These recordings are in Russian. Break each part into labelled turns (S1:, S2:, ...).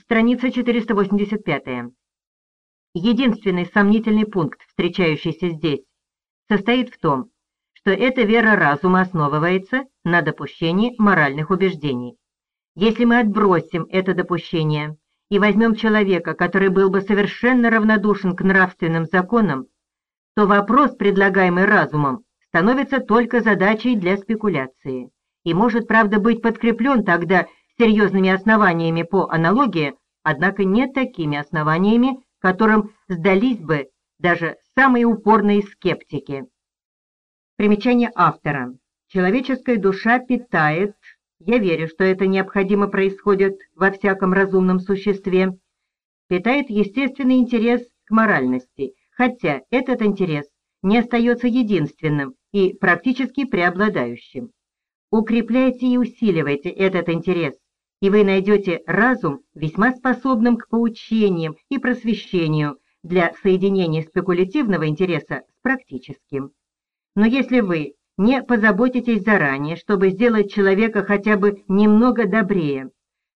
S1: Страница 485. Единственный сомнительный пункт, встречающийся здесь, состоит в том, что эта вера разума основывается на допущении моральных убеждений. Если мы отбросим это допущение и возьмем человека, который был бы совершенно равнодушен к нравственным законам, то вопрос, предлагаемый разумом, становится только задачей для спекуляции и может, правда, быть подкреплен тогда серьезными основаниями по аналогии, однако не такими основаниями, которым сдались бы даже самые упорные скептики. Примечание автора. Человеческая душа питает, я верю, что это необходимо происходит во всяком разумном существе, питает естественный интерес к моральности, хотя этот интерес не остается единственным и практически преобладающим. Укрепляйте и усиливайте этот интерес, и вы найдете разум весьма способным к поучениям и просвещению для соединения спекулятивного интереса с практическим. Но если вы не позаботитесь заранее, чтобы сделать человека хотя бы немного добрее,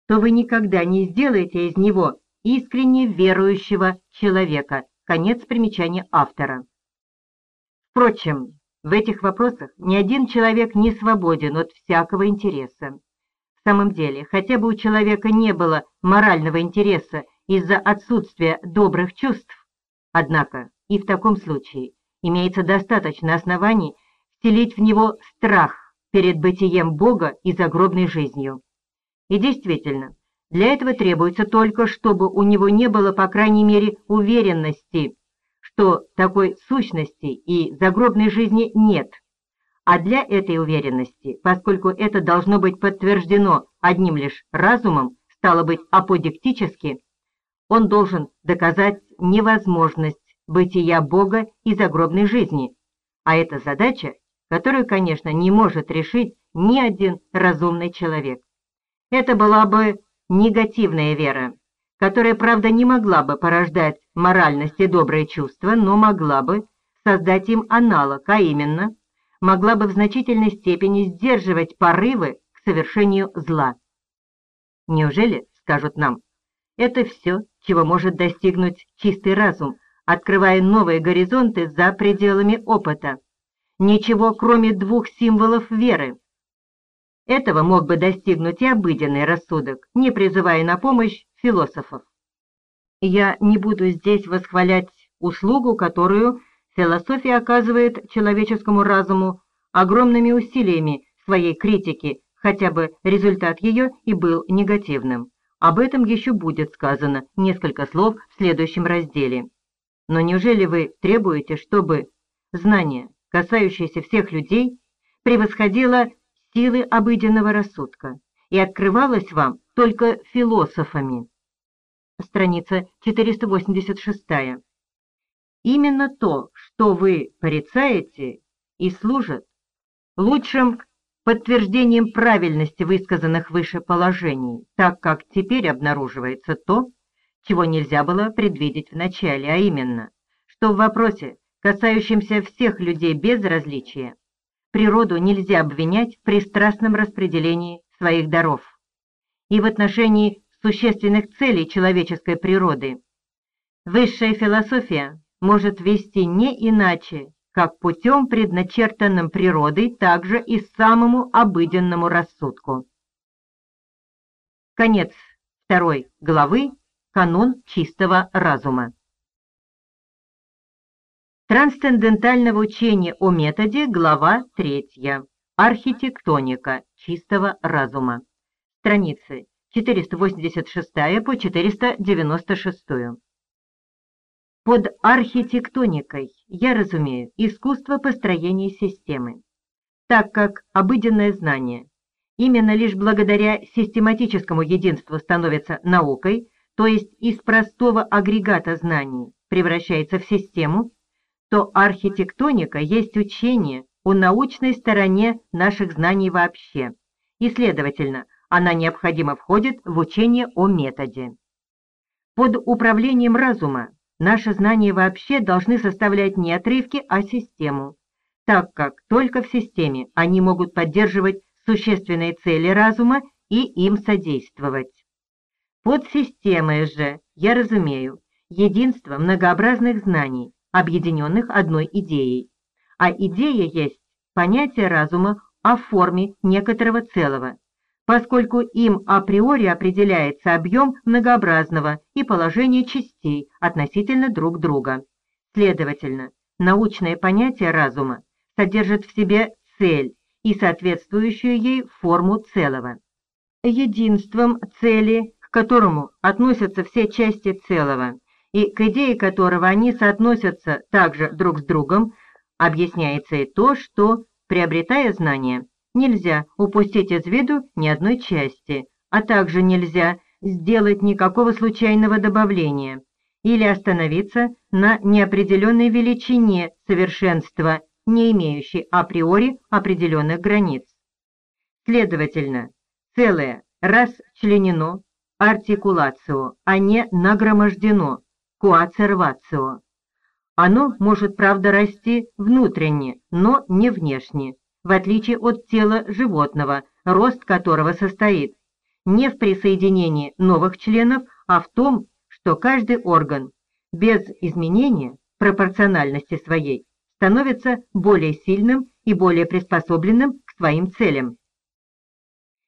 S1: то вы никогда не сделаете из него искренне верующего человека. Конец примечания автора. Впрочем, в этих вопросах ни один человек не свободен от всякого интереса. Самом деле, хотя бы у человека не было морального интереса из-за отсутствия добрых чувств, однако и в таком случае имеется достаточно оснований вселить в него страх перед бытием Бога и загробной жизнью. И действительно, для этого требуется только, чтобы у него не было, по крайней мере, уверенности, что такой сущности и загробной жизни нет, а для этой уверенности, поскольку это должно быть подтверждено одним лишь разумом, стало быть аподектически, он должен доказать невозможность бытия Бога и загробной жизни, а это задача, которую, конечно, не может решить ни один разумный человек. Это была бы негативная вера, которая, правда, не могла бы порождать моральность и добрые чувства, но могла бы создать им аналог, а именно – могла бы в значительной степени сдерживать порывы к совершению зла. Неужели, скажут нам, это все, чего может достигнуть чистый разум, открывая новые горизонты за пределами опыта? Ничего, кроме двух символов веры. Этого мог бы достигнуть и обыденный рассудок, не призывая на помощь философов. Я не буду здесь восхвалять услугу, которую Философия оказывает человеческому разуму огромными усилиями своей критики, хотя бы результат ее и был негативным. Об этом еще будет сказано несколько слов в следующем разделе. Но неужели вы требуете, чтобы знание, касающееся всех людей, превосходило силы обыденного рассудка и открывалось вам только философами? Страница 486. Именно то, что вы порицаете, и служит лучшим подтверждением правильности высказанных выше положений, так как теперь обнаруживается то, чего нельзя было предвидеть вначале, а именно, что в вопросе, касающемся всех людей без различия, природу нельзя обвинять в пристрастном распределении своих даров. И в отношении существенных целей человеческой природы высшая философия может вести не иначе, как путем, предначертанным природой, также и самому обыденному рассудку. Конец второй главы «Канон чистого разума». Трансцендентального учения о методе, глава 3. Архитектоника чистого разума. Страницы 486 по 496. Под архитектоникой я разумею искусство построения системы, так как обыденное знание именно лишь благодаря систематическому единству становится наукой, то есть из простого агрегата знаний превращается в систему, то архитектоника есть учение о научной стороне наших знаний вообще, и, следовательно, она необходимо входит в учение о методе. Под управлением разума Наши знания вообще должны составлять не отрывки, а систему, так как только в системе они могут поддерживать существенные цели разума и им содействовать. Под системой же я разумею единство многообразных знаний, объединенных одной идеей. А идея есть понятие разума о форме некоторого целого, поскольку им априори определяется объем многообразного и положение частей относительно друг друга. Следовательно, научное понятие разума содержит в себе цель и соответствующую ей форму целого. Единством цели к которому относятся все части целого, и к идее которого они соотносятся также друг с другом, объясняется и то, что, приобретая знания, нельзя упустить из виду ни одной части, а также нельзя сделать никакого случайного добавления или остановиться на неопределенной величине совершенства, не имеющей априори определенных границ. Следовательно, целое раз членено артикулацио, а не нагромождено, коацервацио. Оно может, правда, расти внутренне, но не внешне, в отличие от тела животного, рост которого состоит не в присоединении новых членов, а в том, что каждый орган без изменения пропорциональности своей становится более сильным и более приспособленным к своим целям.